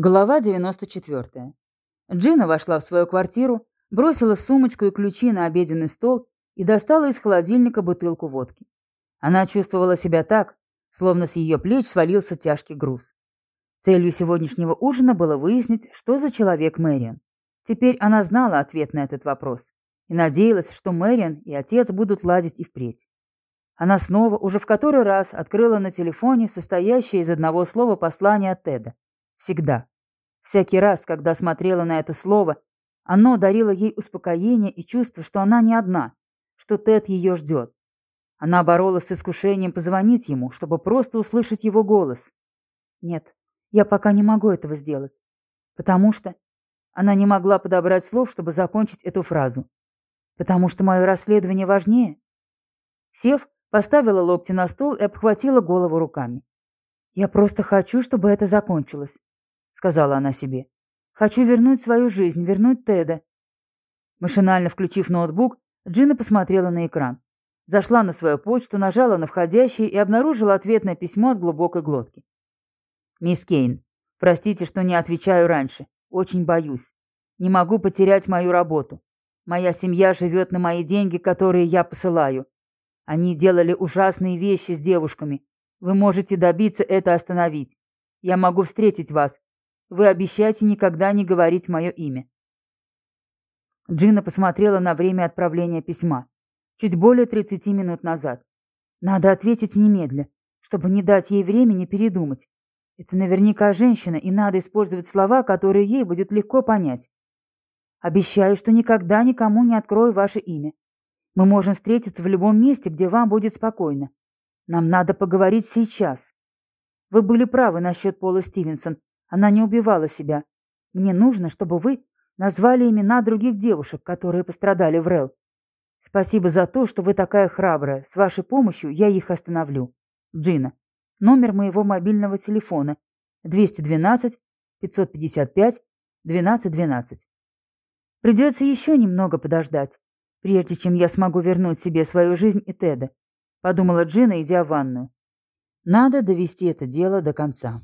Глава 94. Джина вошла в свою квартиру, бросила сумочку и ключи на обеденный стол и достала из холодильника бутылку водки. Она чувствовала себя так, словно с ее плеч свалился тяжкий груз. Целью сегодняшнего ужина было выяснить, что за человек Мэриан. Теперь она знала ответ на этот вопрос и надеялась, что Мэриан и отец будут ладить и впредь. Она снова, уже в который раз, открыла на телефоне состоящее из одного слова послание от Теда. Всегда. Всякий раз, когда смотрела на это слово, оно дарило ей успокоение и чувство, что она не одна, что Тед ее ждет. Она боролась с искушением позвонить ему, чтобы просто услышать его голос. Нет, я пока не могу этого сделать. Потому что... Она не могла подобрать слов, чтобы закончить эту фразу. Потому что мое расследование важнее. Сев, поставила локти на стол и обхватила голову руками. Я просто хочу, чтобы это закончилось сказала она себе. Хочу вернуть свою жизнь, вернуть Теда. Машинально включив ноутбук, Джина посмотрела на экран. Зашла на свою почту, нажала на входящий и обнаружила ответное письмо от глубокой глотки. «Мисс Кейн, простите, что не отвечаю раньше. Очень боюсь. Не могу потерять мою работу. Моя семья живет на мои деньги, которые я посылаю. Они делали ужасные вещи с девушками. Вы можете добиться это остановить. Я могу встретить вас, вы обещаете никогда не говорить мое имя». Джина посмотрела на время отправления письма. Чуть более 30 минут назад. Надо ответить немедля, чтобы не дать ей времени передумать. Это наверняка женщина, и надо использовать слова, которые ей будет легко понять. Обещаю, что никогда никому не открою ваше имя. Мы можем встретиться в любом месте, где вам будет спокойно. Нам надо поговорить сейчас. Вы были правы насчет Пола Стивенсон. Она не убивала себя. Мне нужно, чтобы вы назвали имена других девушек, которые пострадали в Рел. Спасибо за то, что вы такая храбрая. С вашей помощью я их остановлю. Джина. Номер моего мобильного телефона. 212 555 1212. Придется еще немного подождать, прежде чем я смогу вернуть себе свою жизнь и Теда, подумала Джина, идя в ванную. Надо довести это дело до конца.